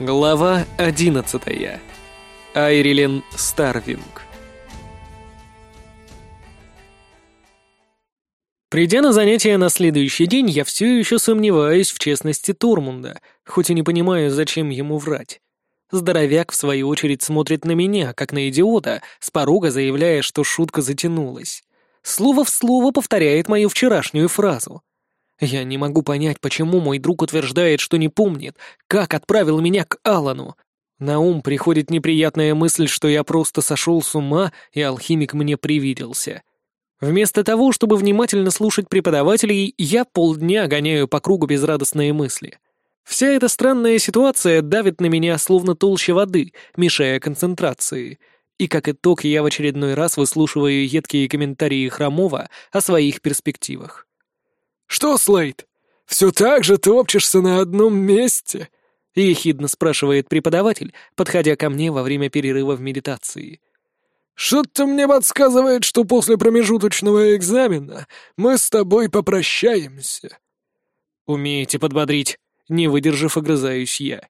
Глава 11. Айрилен Старвинг. Придя на занятия на следующий день, я все еще сомневаюсь в честности Тормунда, хоть и не понимаю, зачем ему врать. Здоровяк, в свою очередь, смотрит на меня, как на идиота, с порога заявляя, что шутка затянулась. Слово в слово повторяет мою вчерашнюю фразу. Я не могу понять, почему мой друг утверждает, что не помнит, как отправил меня к Алану. На ум приходит неприятная мысль, что я просто сошел с ума, и алхимик мне привиделся. Вместо того, чтобы внимательно слушать преподавателей, я полдня гоняю по кругу безрадостные мысли. Вся эта странная ситуация давит на меня словно толще воды, мешая концентрации. И как итог, я в очередной раз выслушиваю едкие комментарии Хромова о своих перспективах. «Что, Слейд, все так же топчешься на одном месте?» — ехидно спрашивает преподаватель, подходя ко мне во время перерыва в медитации. «Что-то мне подсказывает, что после промежуточного экзамена мы с тобой попрощаемся». «Умеете подбодрить», — не выдержав, огрызаюсь я.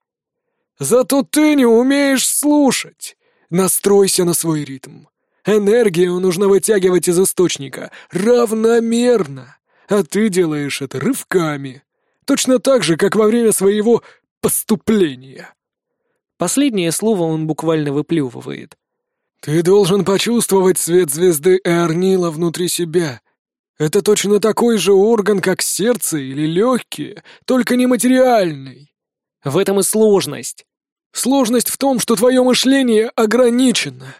«Зато ты не умеешь слушать. Настройся на свой ритм. Энергию нужно вытягивать из источника равномерно а ты делаешь это рывками. Точно так же, как во время своего поступления. Последнее слово он буквально выплевывает. Ты должен почувствовать свет звезды Эарнила внутри себя. Это точно такой же орган, как сердце или легкие, только нематериальный. В этом и сложность. Сложность в том, что твое мышление ограничено.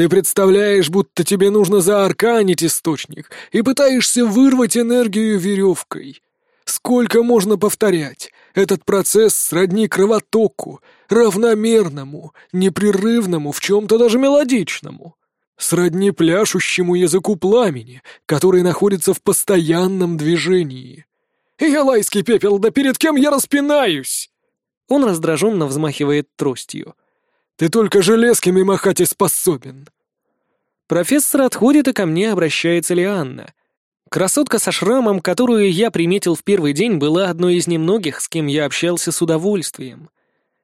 Ты представляешь, будто тебе нужно заарканить источник и пытаешься вырвать энергию веревкой. Сколько можно повторять? Этот процесс сродни кровотоку, равномерному, непрерывному, в чем-то даже мелодичному. Сродни пляшущему языку пламени, который находится в постоянном движении. «Ялайский пепел, да перед кем я распинаюсь?» Он раздраженно взмахивает тростью. Ты только железками махать и способен!» Профессор отходит, и ко мне обращается Лианна. Красотка со шрамом, которую я приметил в первый день, была одной из немногих, с кем я общался с удовольствием.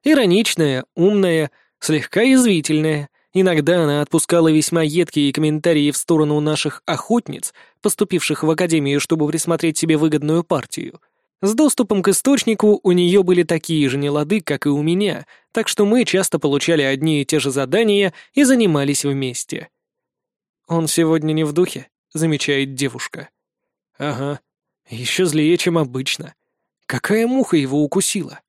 Ироничная, умная, слегка язвительная. Иногда она отпускала весьма едкие комментарии в сторону наших охотниц, поступивших в академию, чтобы присмотреть себе выгодную партию — с доступом к источнику у нее были такие же нелады, как и у меня, так что мы часто получали одни и те же задания и занимались вместе. «Он сегодня не в духе», — замечает девушка. «Ага, еще злее, чем обычно. Какая муха его укусила?»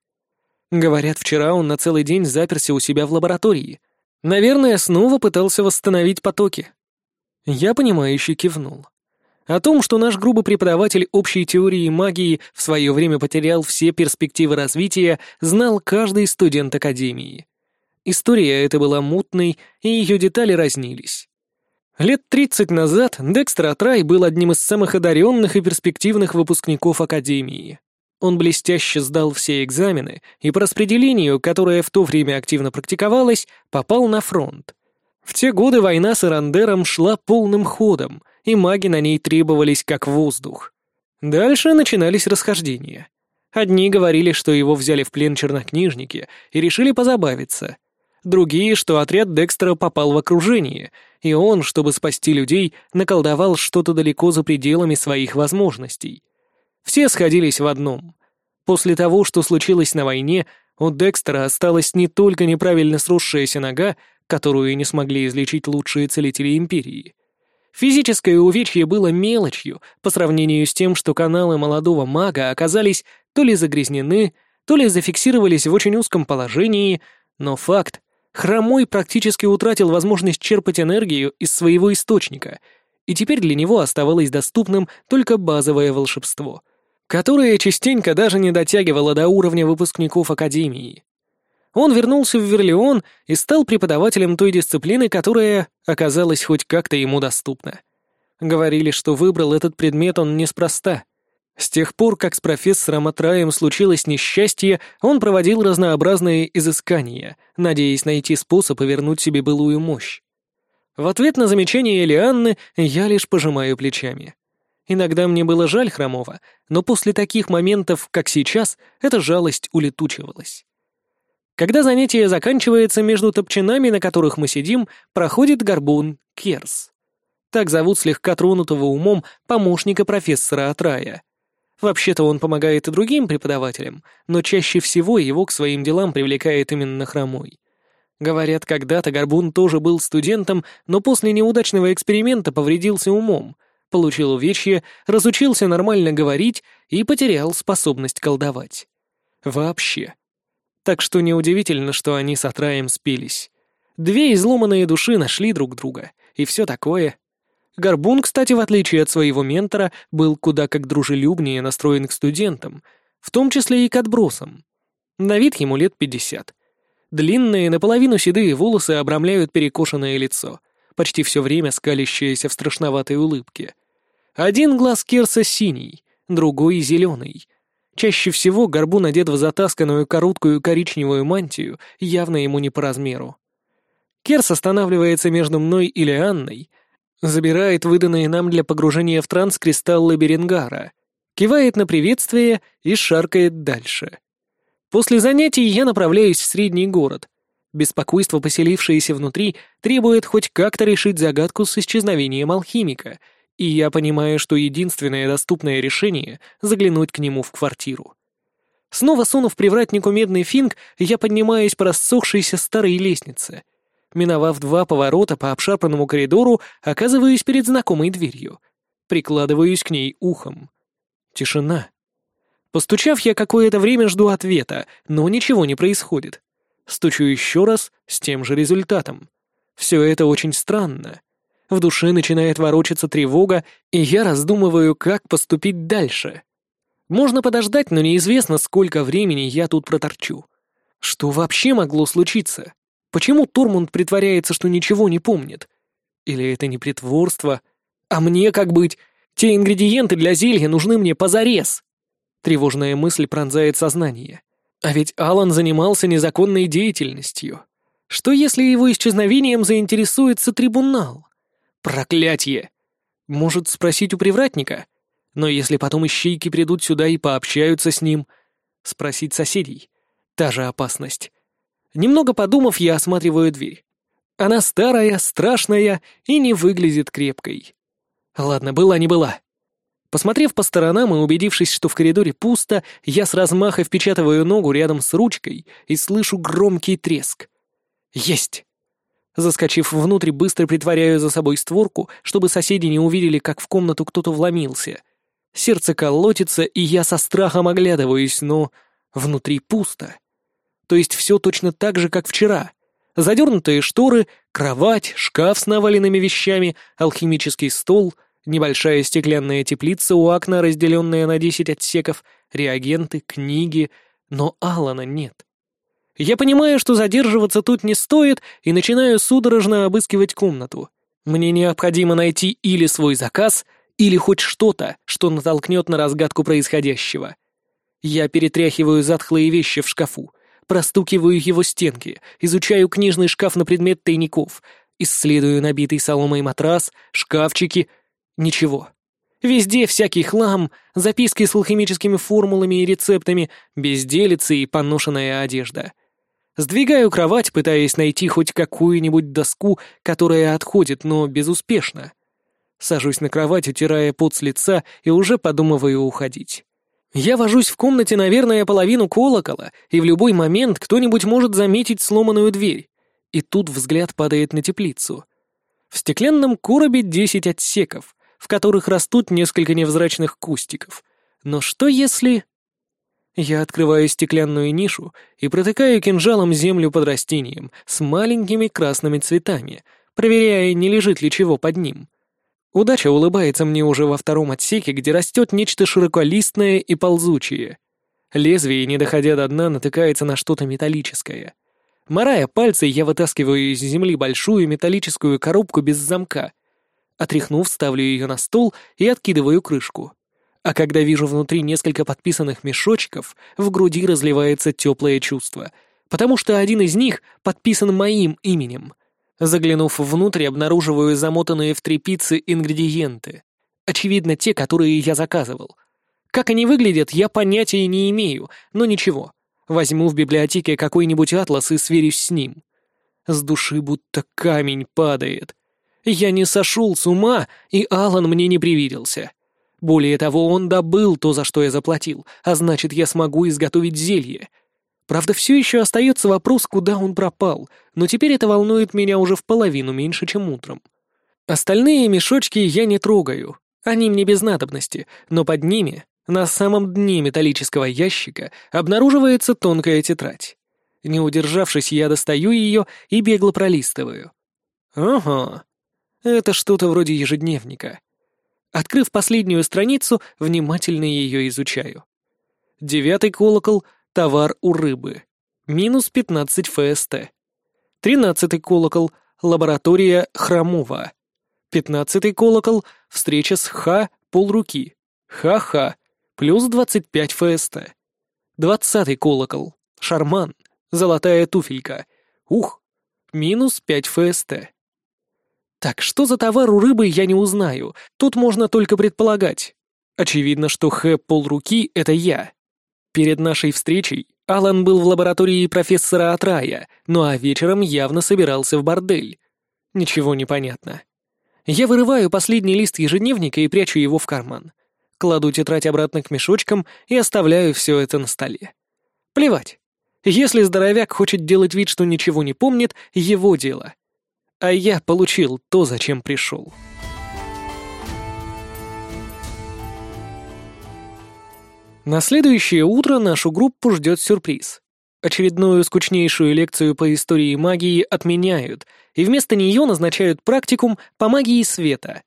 Говорят, вчера он на целый день заперся у себя в лаборатории. Наверное, снова пытался восстановить потоки. Я понимающе кивнул. О том, что наш грубый преподаватель общей теории магии в свое время потерял все перспективы развития, знал каждый студент Академии. История эта была мутной, и ее детали разнились. Лет 30 назад Декстер Атрай был одним из самых одаренных и перспективных выпускников Академии. Он блестяще сдал все экзамены и по распределению, которое в то время активно практиковалось, попал на фронт. В те годы война с Ирандером шла полным ходом, и маги на ней требовались как воздух. Дальше начинались расхождения. Одни говорили, что его взяли в плен чернокнижники и решили позабавиться. Другие, что отряд Декстера попал в окружение, и он, чтобы спасти людей, наколдовал что-то далеко за пределами своих возможностей. Все сходились в одном. После того, что случилось на войне, у Декстера осталась не только неправильно сросшаяся нога, которую не смогли излечить лучшие целители Империи, Физическое увечье было мелочью по сравнению с тем, что каналы молодого мага оказались то ли загрязнены, то ли зафиксировались в очень узком положении, но факт — Хромой практически утратил возможность черпать энергию из своего источника, и теперь для него оставалось доступным только базовое волшебство, которое частенько даже не дотягивало до уровня выпускников Академии. Он вернулся в Верлеон и стал преподавателем той дисциплины, которая оказалась хоть как-то ему доступна. Говорили, что выбрал этот предмет он неспроста. С тех пор, как с профессором Атраем случилось несчастье, он проводил разнообразные изыскания, надеясь найти способ повернуть себе былую мощь. В ответ на замечание Элианны я лишь пожимаю плечами. Иногда мне было жаль Хромова, но после таких моментов, как сейчас, эта жалость улетучивалась. Когда занятие заканчивается, между топчинами, на которых мы сидим, проходит горбун Керс. Так зовут слегка тронутого умом помощника профессора Атрая. Вообще-то он помогает и другим преподавателям, но чаще всего его к своим делам привлекает именно хромой. Говорят, когда-то Горбун тоже был студентом, но после неудачного эксперимента повредился умом, получил увечье, разучился нормально говорить и потерял способность колдовать. Вообще. Так что неудивительно, что они с Атраем спелись. Две изломанные души нашли друг друга, и все такое. Горбун, кстати, в отличие от своего ментора, был куда как дружелюбнее настроен к студентам, в том числе и к отбросам. На вид ему лет пятьдесят. Длинные, наполовину седые волосы обрамляют перекошенное лицо, почти все время скалящееся в страшноватой улыбке. Один глаз Керса синий, другой — зеленый — Чаще всего горбун одет в затасканную короткую коричневую мантию, явно ему не по размеру. Керс останавливается между мной и Лианной, забирает выданные нам для погружения в транс кристаллы Беренгара, кивает на приветствие и шаркает дальше. После занятий я направляюсь в средний город. Беспокойство, поселившееся внутри, требует хоть как-то решить загадку с исчезновением алхимика — и я понимаю, что единственное доступное решение — заглянуть к нему в квартиру. Снова сунув привратнику медный финг, я поднимаюсь по рассохшейся старой лестнице. Миновав два поворота по обшарпанному коридору, оказываюсь перед знакомой дверью. Прикладываюсь к ней ухом. Тишина. Постучав, я какое-то время жду ответа, но ничего не происходит. Стучу еще раз с тем же результатом. Все это очень странно. В душе начинает ворочаться тревога, и я раздумываю, как поступить дальше. Можно подождать, но неизвестно, сколько времени я тут проторчу. Что вообще могло случиться? Почему Тормунд притворяется, что ничего не помнит? Или это не притворство? А мне как быть? Те ингредиенты для зелья нужны мне позарез. Тревожная мысль пронзает сознание. А ведь Алан занимался незаконной деятельностью. Что если его исчезновением заинтересуется трибунал? Проклятье! Может, спросить у привратника? Но если потом ищейки придут сюда и пообщаются с ним, спросить соседей. Та же опасность. Немного подумав, я осматриваю дверь. Она старая, страшная и не выглядит крепкой. Ладно, была не была. Посмотрев по сторонам и убедившись, что в коридоре пусто, я с размаха впечатываю ногу рядом с ручкой и слышу громкий треск. Есть! Заскочив внутрь, быстро притворяю за собой створку, чтобы соседи не увидели, как в комнату кто-то вломился. Сердце колотится, и я со страхом оглядываюсь, но внутри пусто. То есть все точно так же, как вчера. Задернутые шторы, кровать, шкаф с наваленными вещами, алхимический стол, небольшая стеклянная теплица у окна, разделенная на десять отсеков, реагенты, книги, но Алана нет. Я понимаю, что задерживаться тут не стоит, и начинаю судорожно обыскивать комнату. Мне необходимо найти или свой заказ, или хоть что-то, что натолкнет на разгадку происходящего. Я перетряхиваю затхлые вещи в шкафу, простукиваю его стенки, изучаю книжный шкаф на предмет тайников, исследую набитый соломой матрас, шкафчики. Ничего. Везде всякий хлам, записки с алхимическими формулами и рецептами, безделицы и поношенная одежда — Сдвигаю кровать, пытаясь найти хоть какую-нибудь доску, которая отходит, но безуспешно. Сажусь на кровать, утирая пот с лица, и уже подумываю уходить. Я вожусь в комнате, наверное, половину колокола, и в любой момент кто-нибудь может заметить сломанную дверь. И тут взгляд падает на теплицу. В стеклянном коробе десять отсеков, в которых растут несколько невзрачных кустиков. Но что если... Я открываю стеклянную нишу и протыкаю кинжалом землю под растением с маленькими красными цветами, проверяя, не лежит ли чего под ним. Удача улыбается мне уже во втором отсеке, где растет нечто широколистное и ползучее. Лезвие, не доходя до дна, натыкается на что-то металлическое. Морая пальцы, я вытаскиваю из земли большую металлическую коробку без замка. Отряхнув, ставлю ее на стол и откидываю крышку. А когда вижу внутри несколько подписанных мешочков, в груди разливается теплое чувство, потому что один из них подписан моим именем. Заглянув внутрь, обнаруживаю замотанные в тряпицы ингредиенты. Очевидно, те, которые я заказывал. Как они выглядят, я понятия не имею, но ничего. Возьму в библиотеке какой-нибудь атлас и сверюсь с ним. С души будто камень падает. Я не сошел с ума, и Алан мне не привиделся. Более того, он добыл то, за что я заплатил, а значит, я смогу изготовить зелье. Правда, все еще остается вопрос, куда он пропал, но теперь это волнует меня уже в половину меньше, чем утром. Остальные мешочки я не трогаю, они мне без надобности, но под ними, на самом дне металлического ящика, обнаруживается тонкая тетрадь. Не удержавшись, я достаю ее и бегло пролистываю. Ага, это что-то вроде ежедневника. Открыв последнюю страницу, внимательно ее изучаю. Девятый колокол — товар у рыбы. Минус 15 ФСТ. Тринадцатый колокол — лаборатория Хромова. Пятнадцатый колокол — встреча с Х полруки. Ха-ха. Плюс 25 ФСТ. Двадцатый колокол — шарман. Золотая туфелька. Ух. Минус 5 ФСТ. Так, что за товар у рыбы, я не узнаю. Тут можно только предполагать. Очевидно, что Х полруки — это я. Перед нашей встречей Алан был в лаборатории профессора Атрая, ну а вечером явно собирался в бордель. Ничего не понятно. Я вырываю последний лист ежедневника и прячу его в карман. Кладу тетрадь обратно к мешочкам и оставляю все это на столе. Плевать. Если здоровяк хочет делать вид, что ничего не помнит, его дело. А я получил то, зачем пришел. На следующее утро нашу группу ждет сюрприз. Очередную скучнейшую лекцию по истории магии отменяют, и вместо нее назначают практикум по магии света.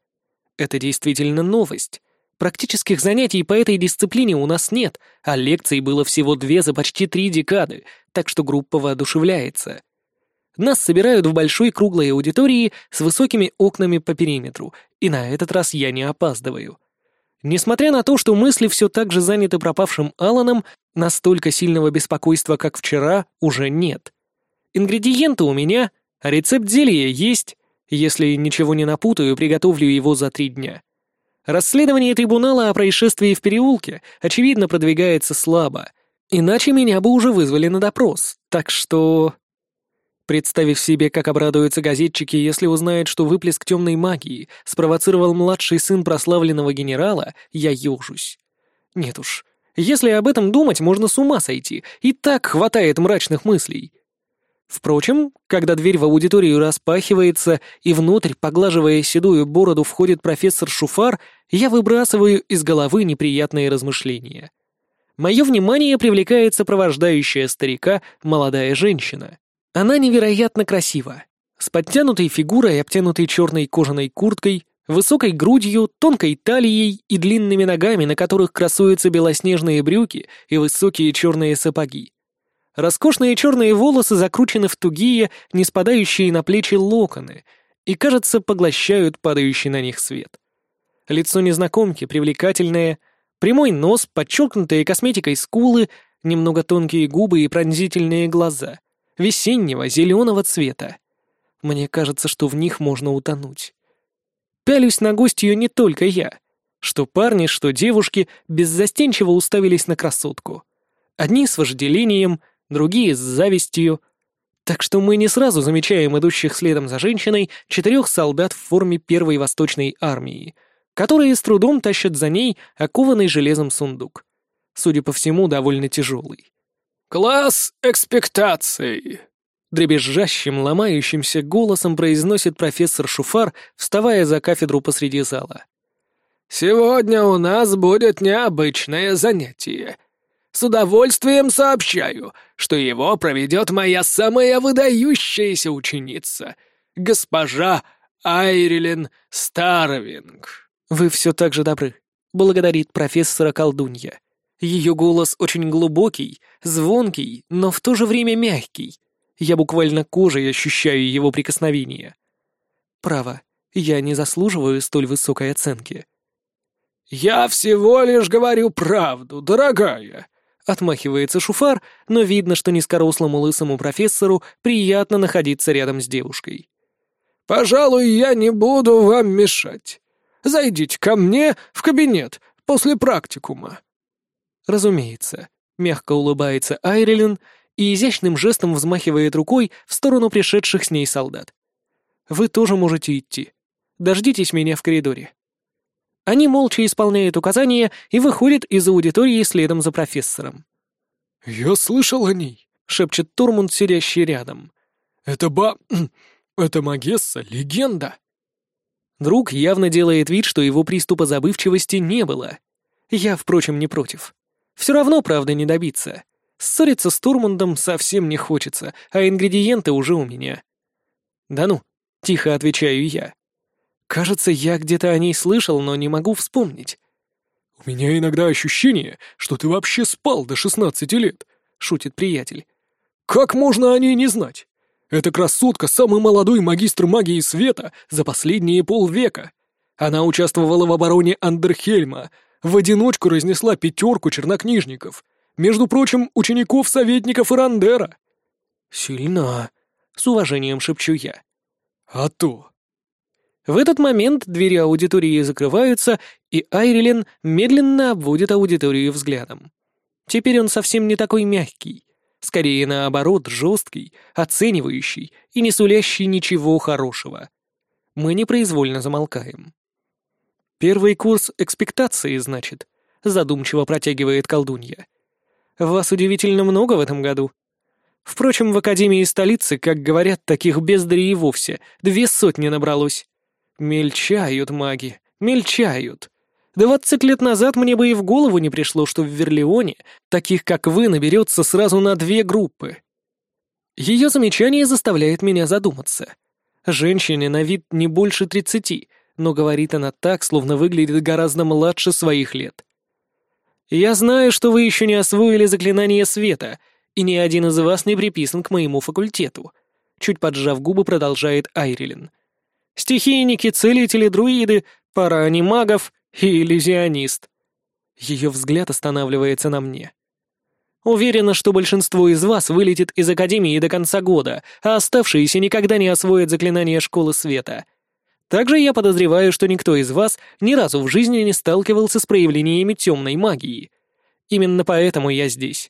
Это действительно новость. Практических занятий по этой дисциплине у нас нет, а лекций было всего две за почти три декады, так что группа воодушевляется. Нас собирают в большой круглой аудитории с высокими окнами по периметру, и на этот раз я не опаздываю. Несмотря на то, что мысли все так же заняты пропавшим Аланом, настолько сильного беспокойства, как вчера, уже нет. Ингредиенты у меня, а рецепт зелья есть. Если ничего не напутаю, приготовлю его за три дня. Расследование трибунала о происшествии в переулке, очевидно, продвигается слабо. Иначе меня бы уже вызвали на допрос. Так что... Представив себе, как обрадуются газетчики, если узнают, что выплеск темной магии спровоцировал младший сын прославленного генерала, я ежусь. Нет уж, если об этом думать, можно с ума сойти, и так хватает мрачных мыслей. Впрочем, когда дверь в аудиторию распахивается, и внутрь, поглаживая седую бороду, входит профессор Шуфар, я выбрасываю из головы неприятные размышления. Мое внимание привлекает сопровождающая старика молодая женщина. Она невероятно красива. С подтянутой фигурой, обтянутой черной кожаной курткой, высокой грудью, тонкой талией и длинными ногами, на которых красуются белоснежные брюки и высокие черные сапоги. Роскошные черные волосы закручены в тугие, не спадающие на плечи локоны, и, кажется, поглощают падающий на них свет. Лицо незнакомки привлекательное, прямой нос, подчеркнутые косметикой скулы, немного тонкие губы и пронзительные глаза — весеннего зеленого цвета. Мне кажется, что в них можно утонуть. Пялюсь на гостью не только я. Что парни, что девушки беззастенчиво уставились на красотку. Одни с вожделением, другие с завистью. Так что мы не сразу замечаем идущих следом за женщиной четырех солдат в форме первой восточной армии, которые с трудом тащат за ней окованный железом сундук. Судя по всему, довольно тяжелый. «Класс экспектаций!» Дребезжащим, ломающимся голосом произносит профессор Шуфар, вставая за кафедру посреди зала. «Сегодня у нас будет необычное занятие. С удовольствием сообщаю, что его проведет моя самая выдающаяся ученица, госпожа Айрилен Старвинг». «Вы все так же добры», — благодарит профессора колдунья. Ее голос очень глубокий, звонкий, но в то же время мягкий. Я буквально кожей ощущаю его прикосновение. Право, я не заслуживаю столь высокой оценки. «Я всего лишь говорю правду, дорогая», — отмахивается Шуфар, но видно, что низкорослому лысому профессору приятно находиться рядом с девушкой. «Пожалуй, я не буду вам мешать. Зайдите ко мне в кабинет после практикума». Разумеется. Мягко улыбается Айрилен и изящным жестом взмахивает рукой в сторону пришедших с ней солдат. «Вы тоже можете идти. Дождитесь меня в коридоре». Они молча исполняют указания и выходят из аудитории следом за профессором. «Я слышал о ней», — шепчет Турмунд, сидящий рядом. «Это ба... это Магесса, легенда». Друг явно делает вид, что его приступа забывчивости не было. Я, впрочем, не против. Все равно правда не добиться. Ссориться с Турмундом совсем не хочется, а ингредиенты уже у меня. «Да ну», — тихо отвечаю я. Кажется, я где-то о ней слышал, но не могу вспомнить. «У меня иногда ощущение, что ты вообще спал до шестнадцати лет», — шутит приятель. «Как можно о ней не знать? Эта красотка — самый молодой магистр магии света за последние полвека. Она участвовала в обороне Андерхельма, в одиночку разнесла пятерку чернокнижников, между прочим, учеников советников Ирандера». «Сильно», — с уважением шепчу я. «А то», в этот момент двери аудитории закрываются, и Айрилен медленно обводит аудиторию взглядом. Теперь он совсем не такой мягкий, скорее наоборот, жесткий, оценивающий и не сулящий ничего хорошего. Мы непроизвольно замолкаем. «Первый курс экспектации, значит», — задумчиво протягивает колдунья. «Вас удивительно много в этом году. Впрочем, в Академии столицы, как говорят, таких бездарей и вовсе две сотни набралось. Мельчают маги, мельчают. Двадцать лет назад мне бы и в голову не пришло, что в Верлеоне таких, как вы, наберется сразу на две группы. Ее замечание заставляет меня задуматься. Женщине на вид не больше тридцати, но говорит она так, словно выглядит гораздо младше своих лет. «Я знаю, что вы еще не освоили заклинание света, и ни один из вас не приписан к моему факультету», чуть поджав губы, продолжает Айрилен. Стихийники, целители, друиды, пара анимагов и иллюзионист. Ее взгляд останавливается на мне. Уверена, что большинство из вас вылетит из Академии до конца года, а оставшиеся никогда не освоят заклинание Школы Света. Также я подозреваю, что никто из вас ни разу в жизни не сталкивался с проявлениями темной магии. Именно поэтому я здесь.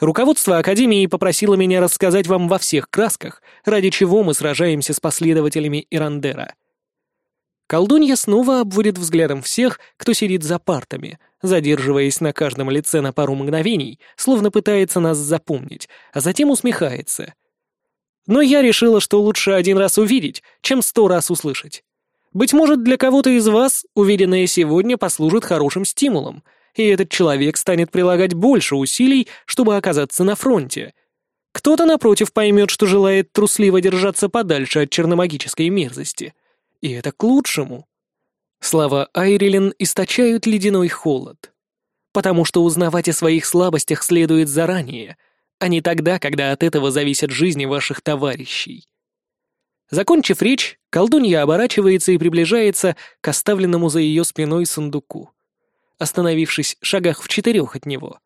Руководство Академии попросило меня рассказать вам во всех красках, ради чего мы сражаемся с последователями Ирандера. Колдунья снова обводит взглядом всех, кто сидит за партами, задерживаясь на каждом лице на пару мгновений, словно пытается нас запомнить, а затем усмехается. Но я решила, что лучше один раз увидеть, чем сто раз услышать. Быть может, для кого-то из вас увиденное сегодня послужит хорошим стимулом — и этот человек станет прилагать больше усилий, чтобы оказаться на фронте. Кто-то, напротив, поймет, что желает трусливо держаться подальше от черномагической мерзости. И это к лучшему. Слова Айрилен источают ледяной холод. Потому что узнавать о своих слабостях следует заранее, а не тогда, когда от этого зависят жизни ваших товарищей. Закончив речь, колдунья оборачивается и приближается к оставленному за ее спиной сундуку остановившись в шагах в четырех от него.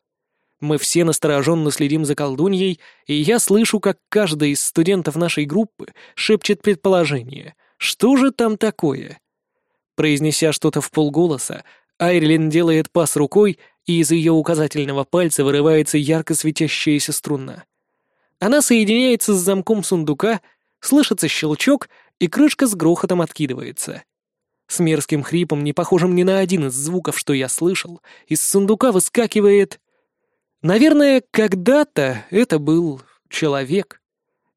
Мы все настороженно следим за колдуньей, и я слышу, как каждый из студентов нашей группы шепчет предположение. Что же там такое? Произнеся что-то в полголоса, Айрлин делает пас рукой, и из ее указательного пальца вырывается ярко светящаяся струна. Она соединяется с замком сундука, слышится щелчок, и крышка с грохотом откидывается. С мерзким хрипом, не похожим ни на один из звуков, что я слышал, из сундука выскакивает... Наверное, когда-то это был человек.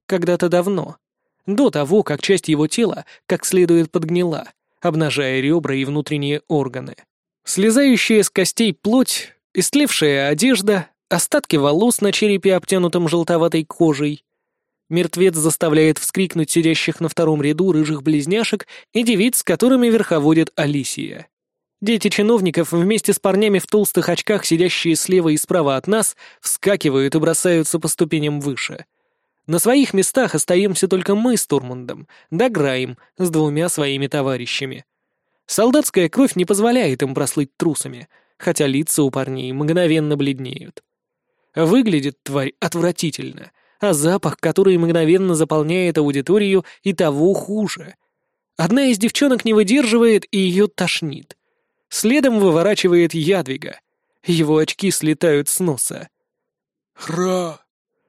Когда-то давно. До того, как часть его тела как следует подгнила, обнажая ребра и внутренние органы. Слезающая с костей плоть, истлевшая одежда, остатки волос на черепе, обтянутом желтоватой кожей, Мертвец заставляет вскрикнуть сидящих на втором ряду рыжих близняшек и девиц, которыми верховодит Алисия. Дети чиновников вместе с парнями в толстых очках, сидящие слева и справа от нас, вскакивают и бросаются по ступеням выше. На своих местах остаемся только мы с Турмундом, да Граем с двумя своими товарищами. Солдатская кровь не позволяет им прослыть трусами, хотя лица у парней мгновенно бледнеют. Выглядит тварь отвратительно, а запах, который мгновенно заполняет аудиторию, и того хуже. Одна из девчонок не выдерживает, и ее тошнит. Следом выворачивает Ядвига. Его очки слетают с носа. Хра!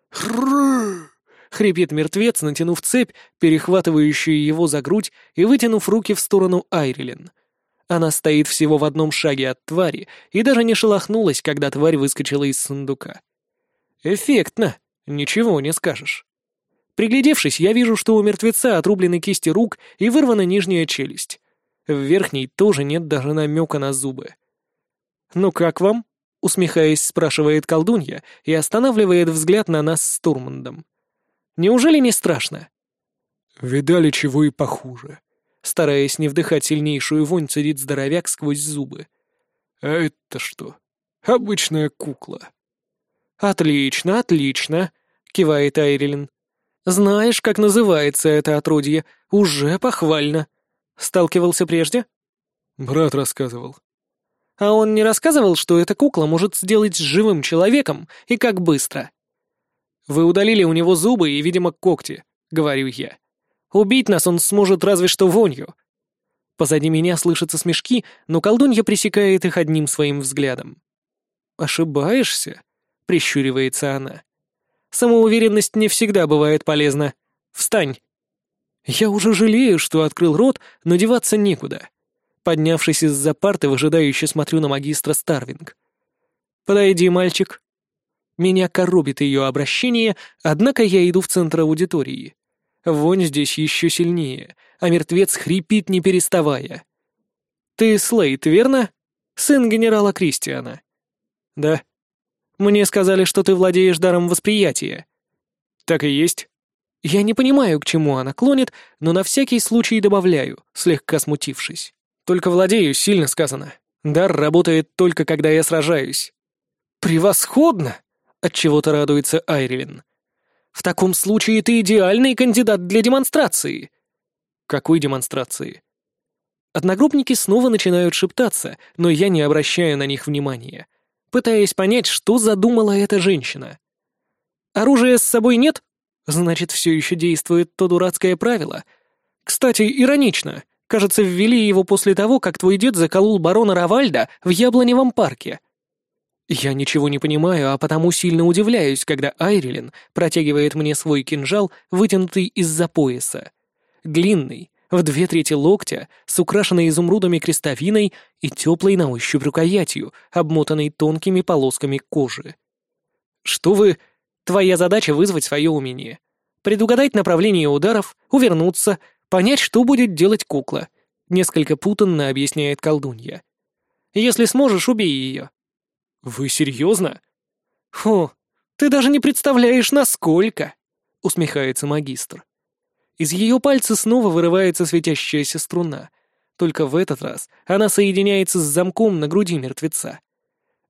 Хры! Хрипит мертвец, натянув цепь, перехватывающую его за грудь и вытянув руки в сторону Айрилен. Она стоит всего в одном шаге от твари и даже не шелохнулась, когда тварь выскочила из сундука. Эффектно, ничего не скажешь. Приглядевшись, я вижу, что у мертвеца отрублены кисти рук и вырвана нижняя челюсть. В верхней тоже нет даже намека на зубы. «Ну как вам?» — усмехаясь, спрашивает колдунья и останавливает взгляд на нас с Турмандом. «Неужели не страшно?» «Видали чего и похуже», Стараясь не вдыхать сильнейшую вонь, цедит здоровяк сквозь зубы. «А это что? Обычная кукла». «Отлично, отлично», — кивает Айрилин. «Знаешь, как называется это отродье? Уже похвально. Сталкивался прежде?» Брат рассказывал. «А он не рассказывал, что эта кукла может сделать с живым человеком и как быстро?» «Вы удалили у него зубы и, видимо, когти», — говорю я. Убить нас он сможет разве что вонью. Позади меня слышатся смешки, но колдунья пресекает их одним своим взглядом. «Ошибаешься?» — прищуривается она. «Самоуверенность не всегда бывает полезна. Встань!» Я уже жалею, что открыл рот, но деваться некуда. Поднявшись из-за парты, выжидающе смотрю на магистра Старвинг. «Подойди, мальчик». Меня коробит ее обращение, однако я иду в центр аудитории. Вонь здесь еще сильнее, а мертвец хрипит, не переставая. «Ты Слейд, верно? Сын генерала Кристиана?» «Да». «Мне сказали, что ты владеешь даром восприятия». «Так и есть». Я не понимаю, к чему она клонит, но на всякий случай добавляю, слегка смутившись. «Только владею, сильно сказано. Дар работает только, когда я сражаюсь». «Превосходно!» — отчего-то радуется Айрилин. В таком случае ты идеальный кандидат для демонстрации. Какой демонстрации? Одногруппники снова начинают шептаться, но я не обращаю на них внимания, пытаясь понять, что задумала эта женщина. Оружия с собой нет? Значит, все еще действует то дурацкое правило. Кстати, иронично. Кажется, ввели его после того, как твой дед заколол барона Равальда в Яблоневом парке. Я ничего не понимаю, а потому сильно удивляюсь, когда Айрилен протягивает мне свой кинжал, вытянутый из-за пояса. Длинный, в две трети локтя, с украшенной изумрудами крестовиной и теплой на ощупь рукоятью, обмотанной тонкими полосками кожи. Что вы... Твоя задача вызвать свое умение. Предугадать направление ударов, увернуться, понять, что будет делать кукла. Несколько путанно объясняет колдунья. Если сможешь, убей ее. «Вы серьезно?» «Фу, ты даже не представляешь, насколько!» — усмехается магистр. Из ее пальца снова вырывается светящаяся струна, только в этот раз она соединяется с замком на груди мертвеца.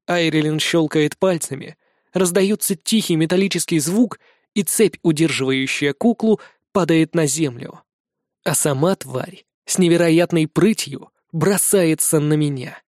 Айрилин щелкает пальцами, раздается тихий металлический звук, и цепь, удерживающая куклу, падает на землю. А сама тварь с невероятной прытью бросается на меня.